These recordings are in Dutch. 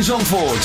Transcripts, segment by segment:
In Zandvoort.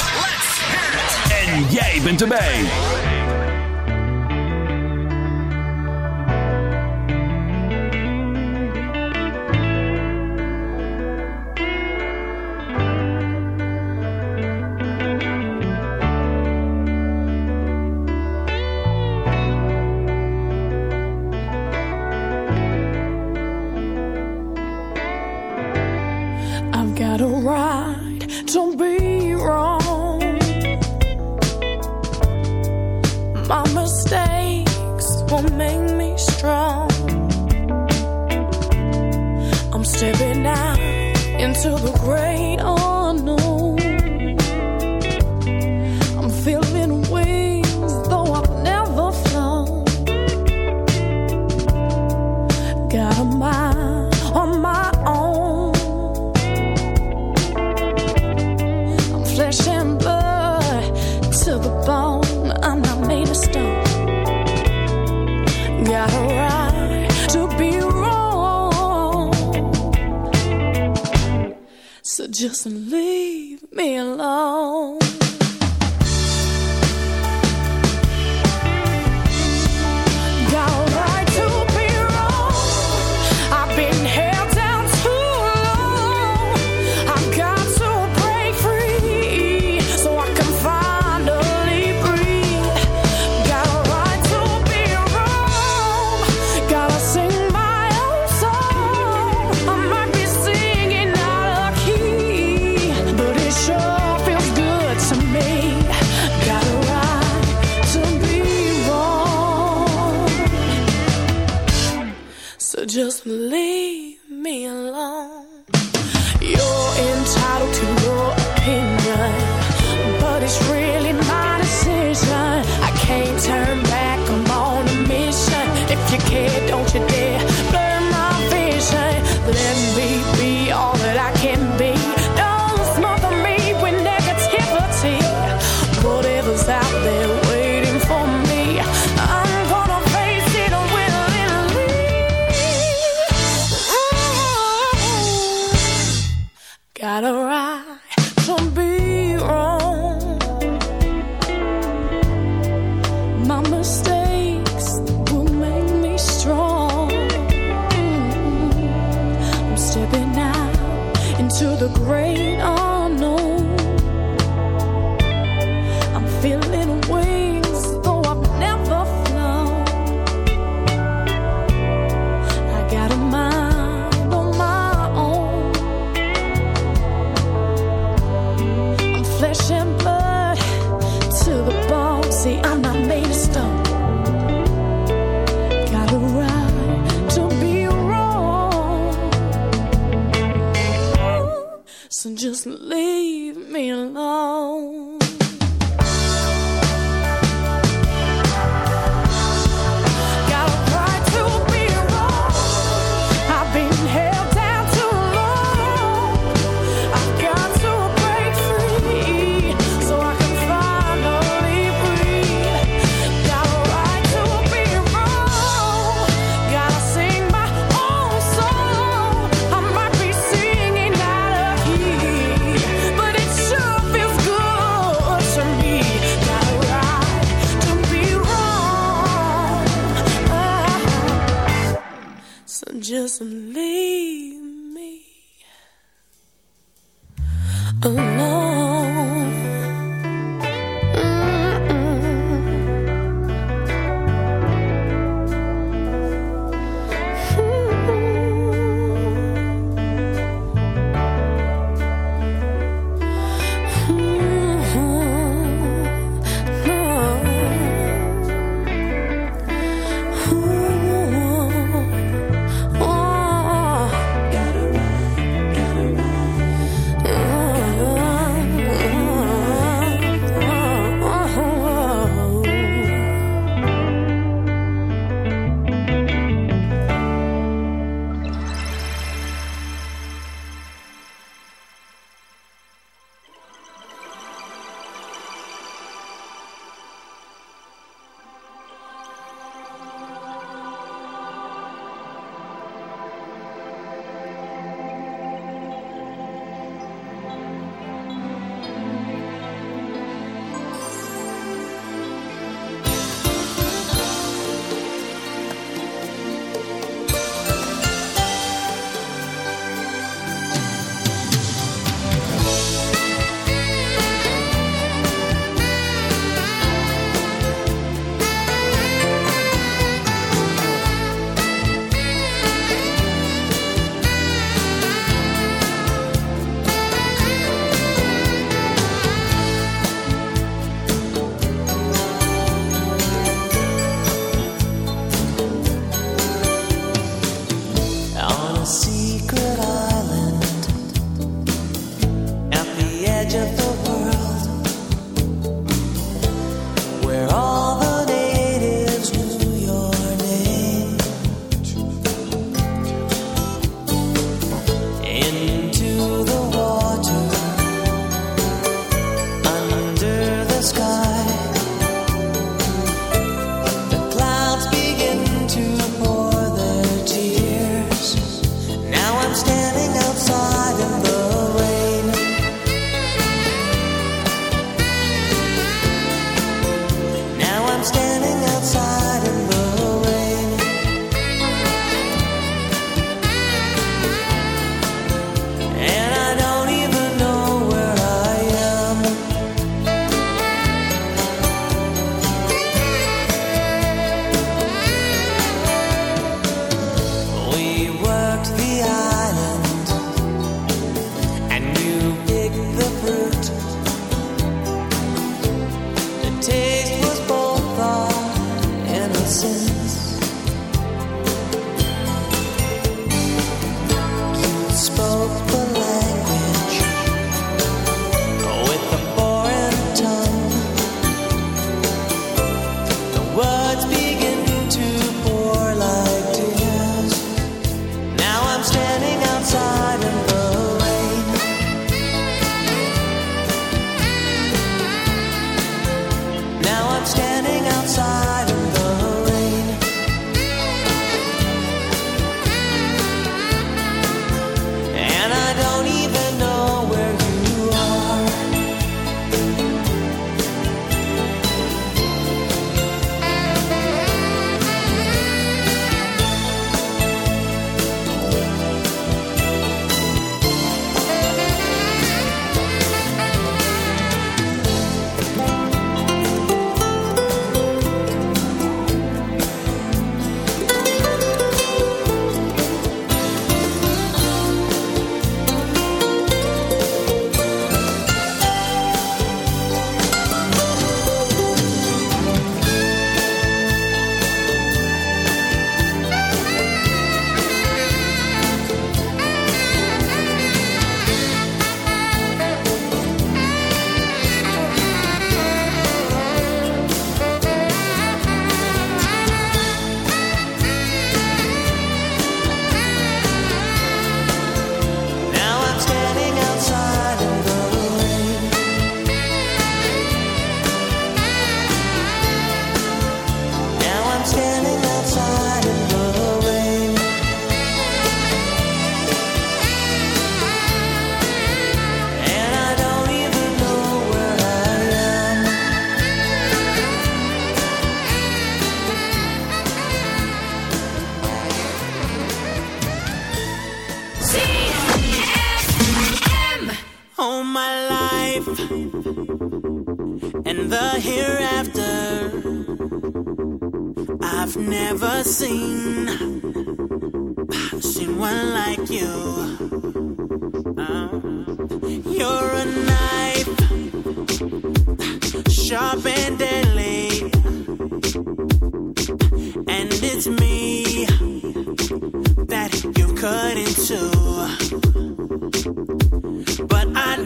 Leave me alone.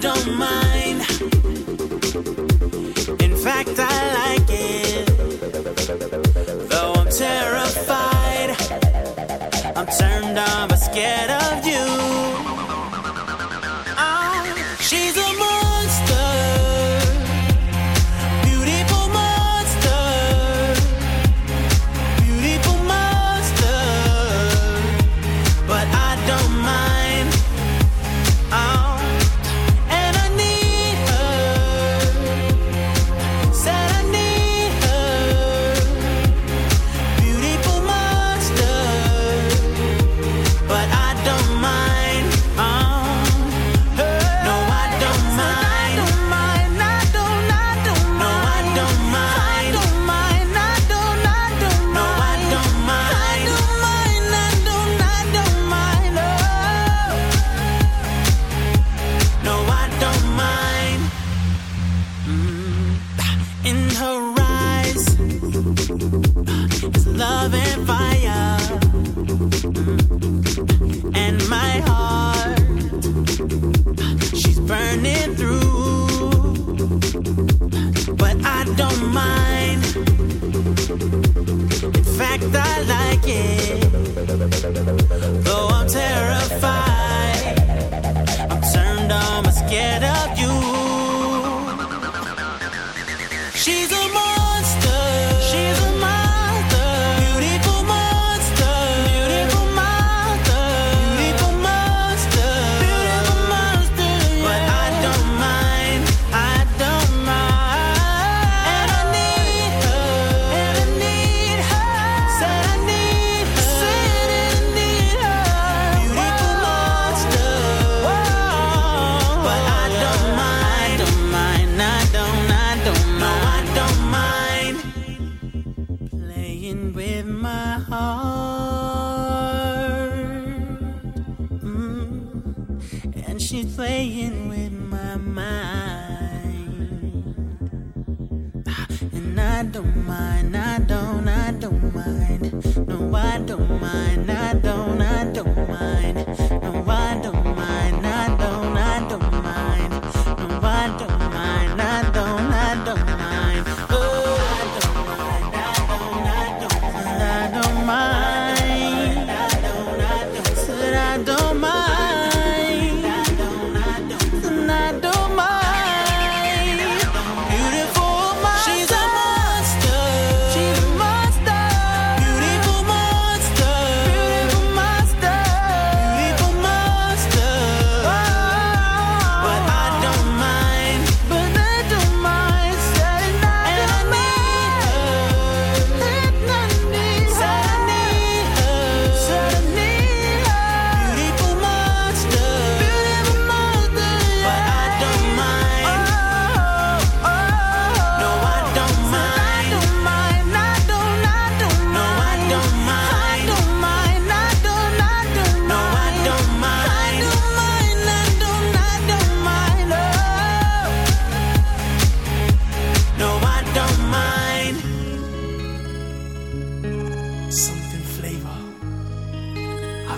don't mind. In fact, I like it. Though I'm terrified, I'm turned off but scared of you.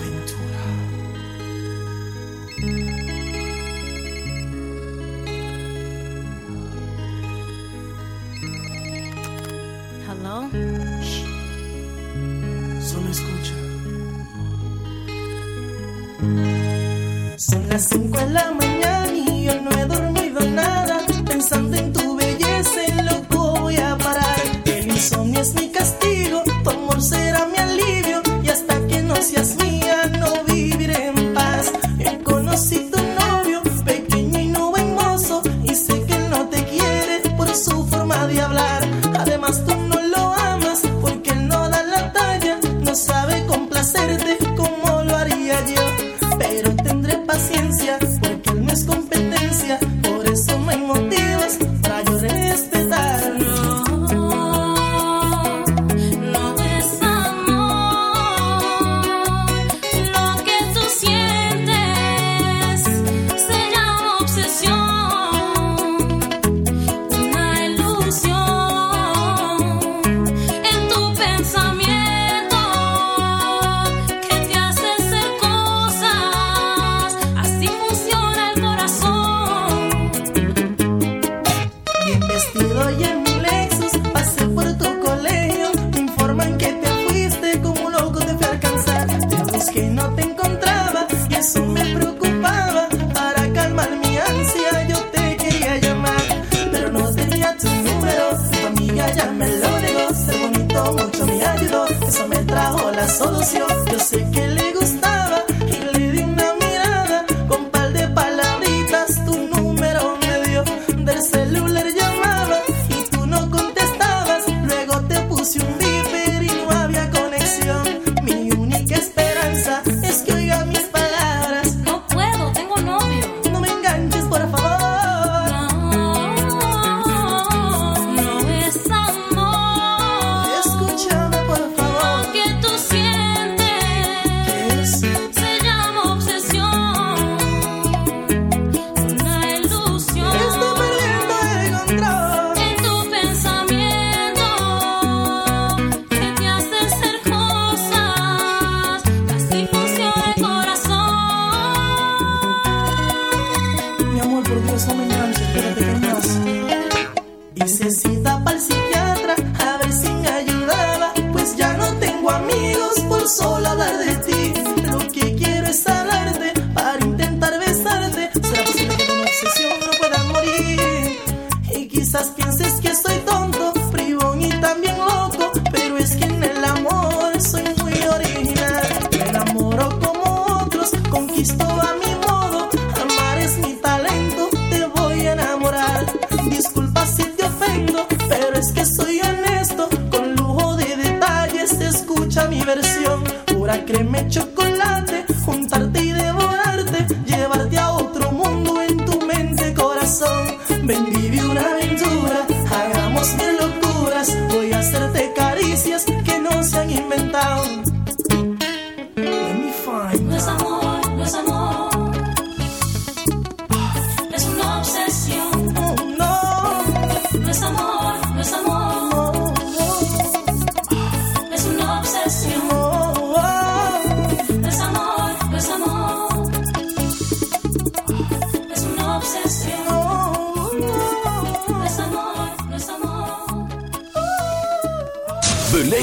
aventura. Hello? Shh. Solo escucha. Son las cinco de la mañana y yo no he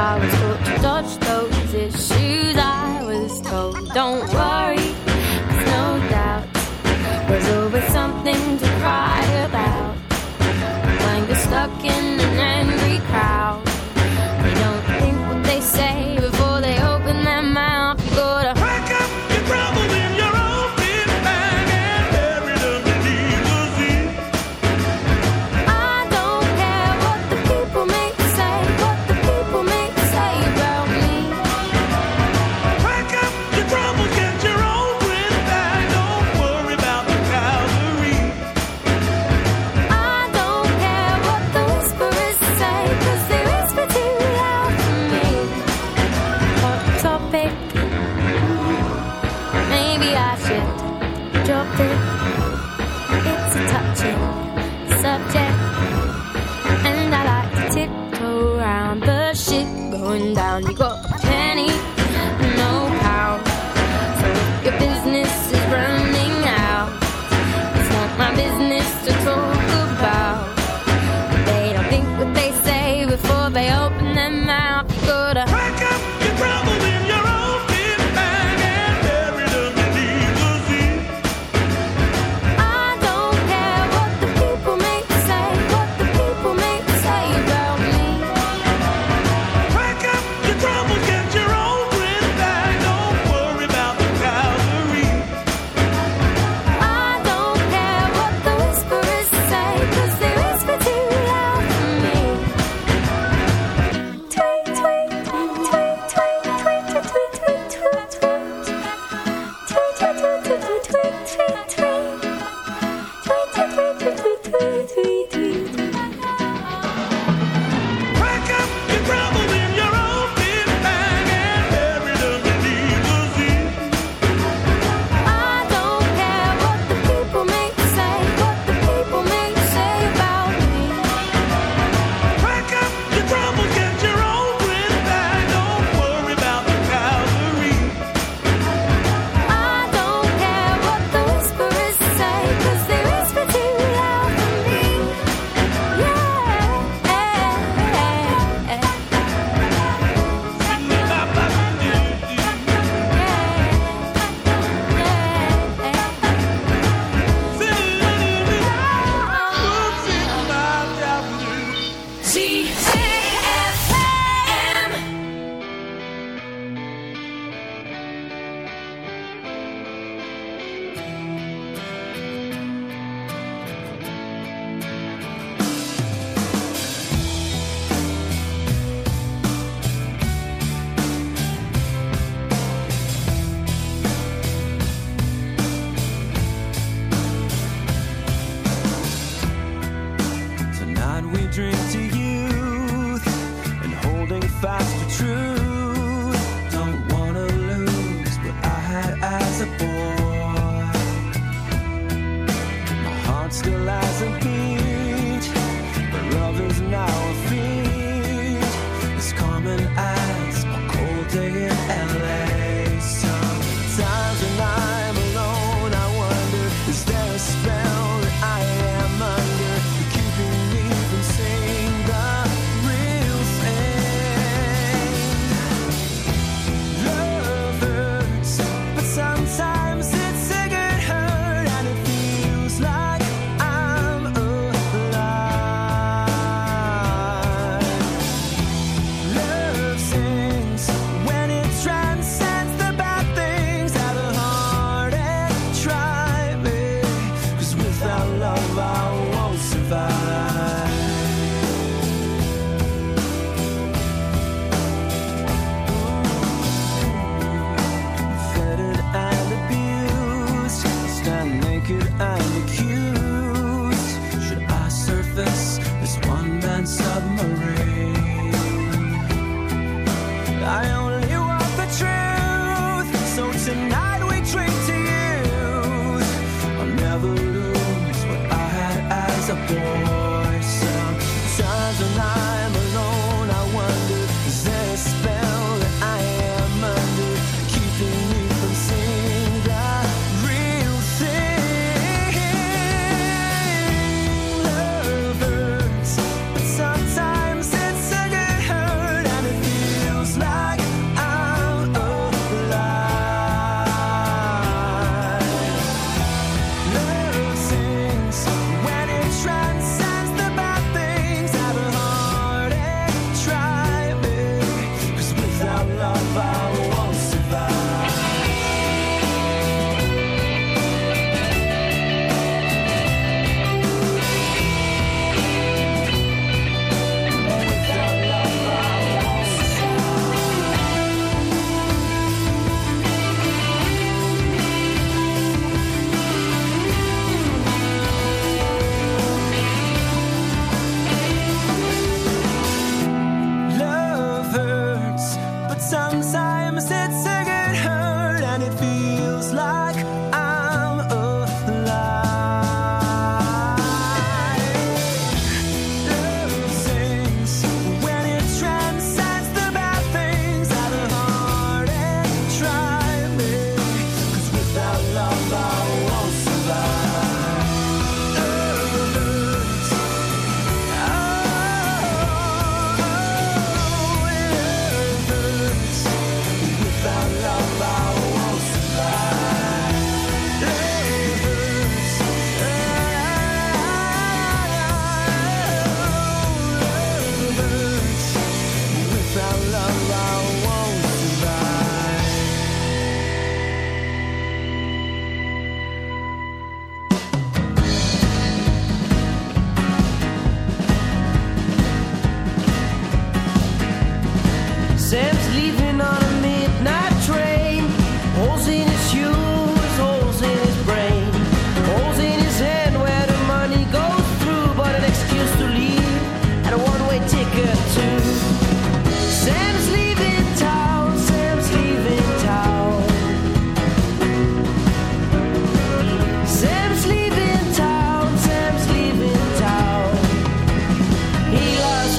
I was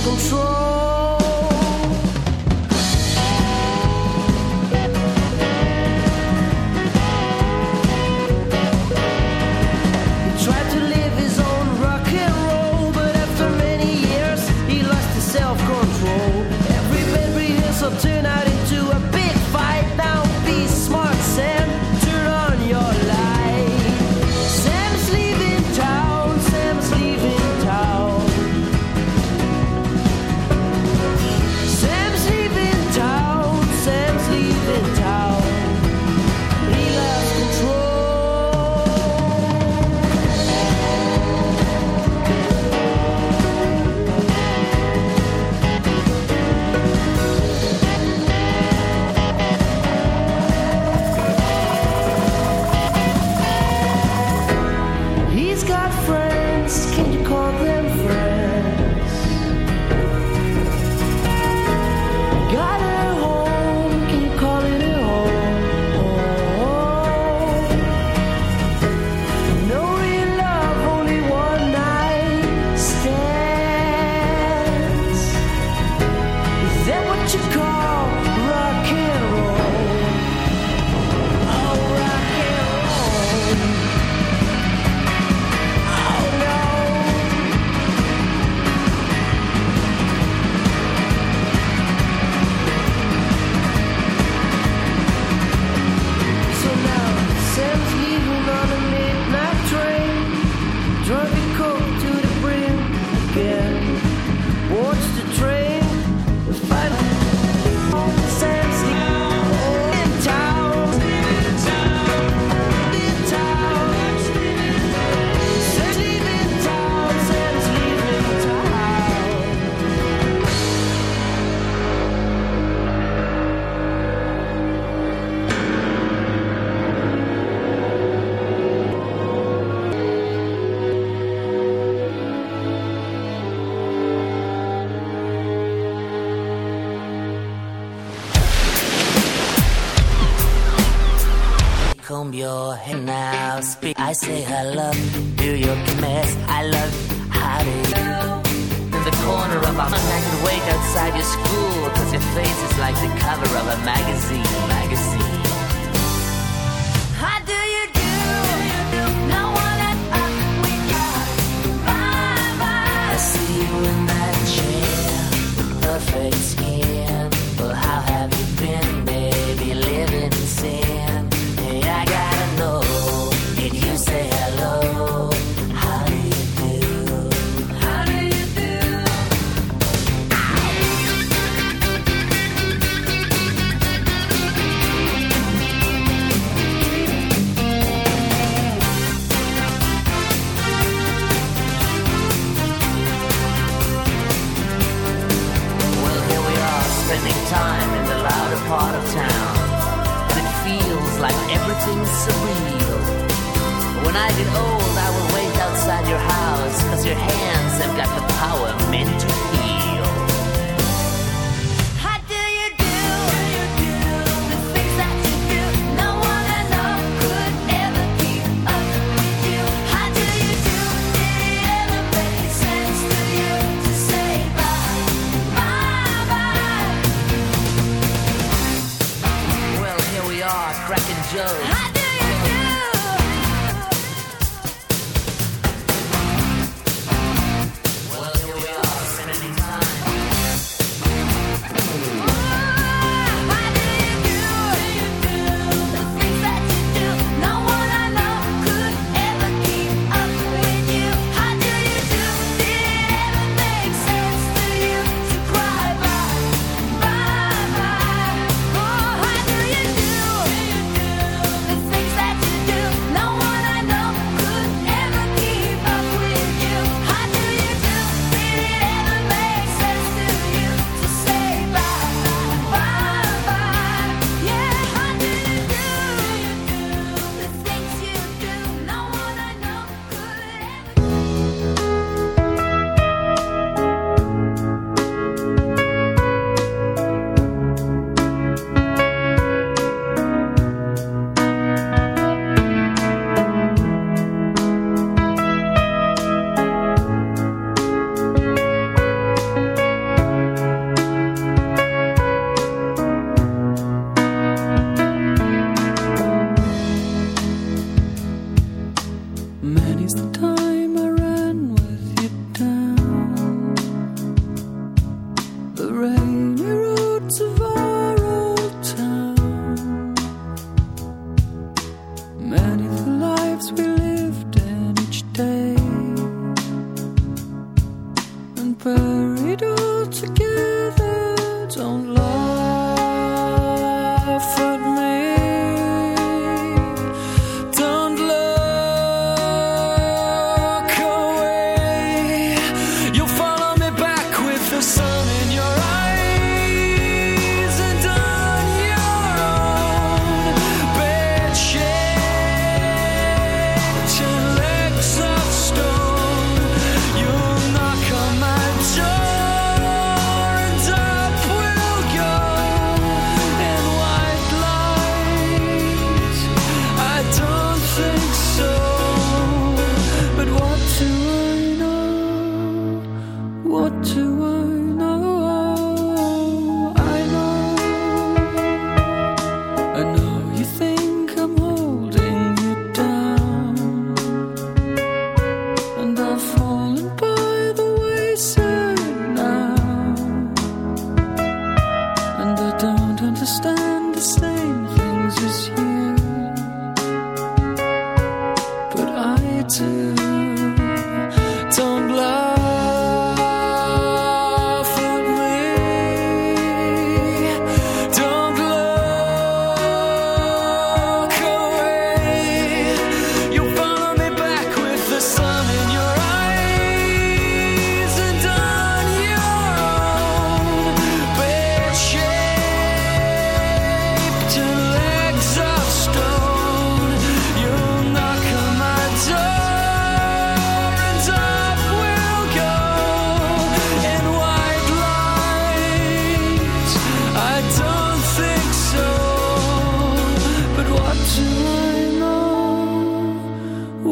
都说。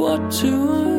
what to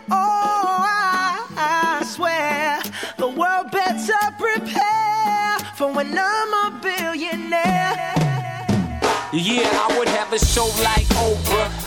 For when I'm a billionaire. Yeah, I would have a show like.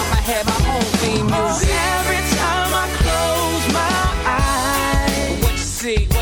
I'ma have my own theme music. Oh, every time I close my eyes, what you see, what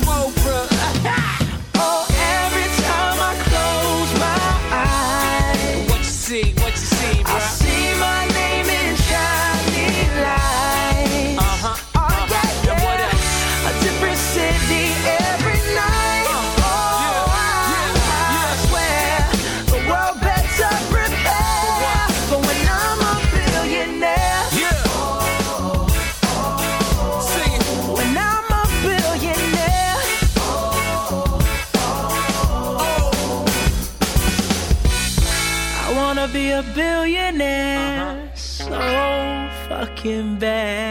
looking back.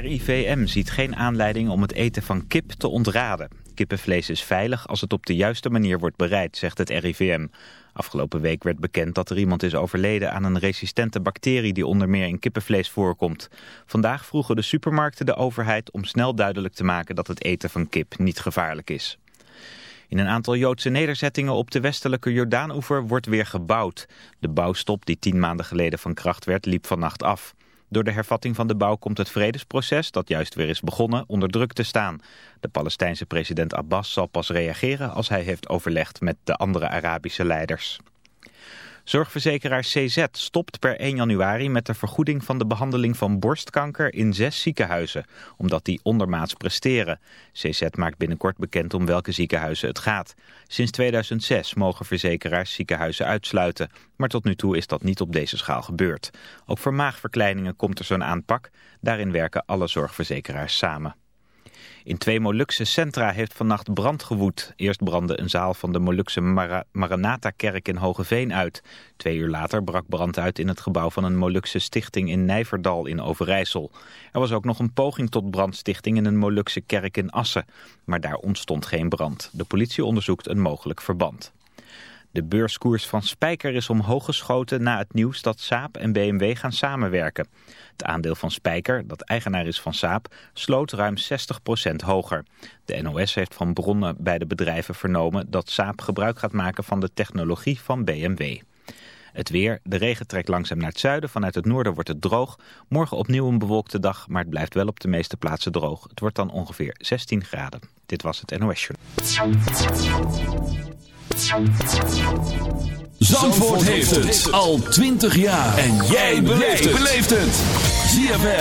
RIVM ziet geen aanleiding om het eten van kip te ontraden. Kippenvlees is veilig als het op de juiste manier wordt bereid, zegt het RIVM. Afgelopen week werd bekend dat er iemand is overleden aan een resistente bacterie die onder meer in kippenvlees voorkomt. Vandaag vroegen de supermarkten de overheid om snel duidelijk te maken dat het eten van kip niet gevaarlijk is. In een aantal Joodse nederzettingen op de westelijke Jordaanoever wordt weer gebouwd. De bouwstop die tien maanden geleden van kracht werd liep vannacht af. Door de hervatting van de bouw komt het vredesproces, dat juist weer is begonnen, onder druk te staan. De Palestijnse president Abbas zal pas reageren als hij heeft overlegd met de andere Arabische leiders. Zorgverzekeraar CZ stopt per 1 januari met de vergoeding van de behandeling van borstkanker in zes ziekenhuizen, omdat die ondermaats presteren. CZ maakt binnenkort bekend om welke ziekenhuizen het gaat. Sinds 2006 mogen verzekeraars ziekenhuizen uitsluiten, maar tot nu toe is dat niet op deze schaal gebeurd. Ook voor maagverkleiningen komt er zo'n aanpak. Daarin werken alle zorgverzekeraars samen. In twee Molukse centra heeft vannacht brand gewoed. Eerst brandde een zaal van de Molukse Mara Maranatha-kerk in Hogeveen uit. Twee uur later brak brand uit in het gebouw van een Molukse stichting in Nijverdal in Overijssel. Er was ook nog een poging tot brandstichting in een Molukse kerk in Assen. Maar daar ontstond geen brand. De politie onderzoekt een mogelijk verband. De beurskoers van Spijker is omhoog geschoten na het nieuws dat Saab en BMW gaan samenwerken. Het aandeel van Spijker, dat eigenaar is van Saab, sloot ruim 60% hoger. De NOS heeft van bronnen bij de bedrijven vernomen dat Saab gebruik gaat maken van de technologie van BMW. Het weer, de regen trekt langzaam naar het zuiden, vanuit het noorden wordt het droog. Morgen opnieuw een bewolkte dag, maar het blijft wel op de meeste plaatsen droog. Het wordt dan ongeveer 16 graden. Dit was het NOS Journal. Zandvoort heeft het al 20 jaar. En jij beleeft het. ZFM.